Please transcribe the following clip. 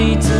你自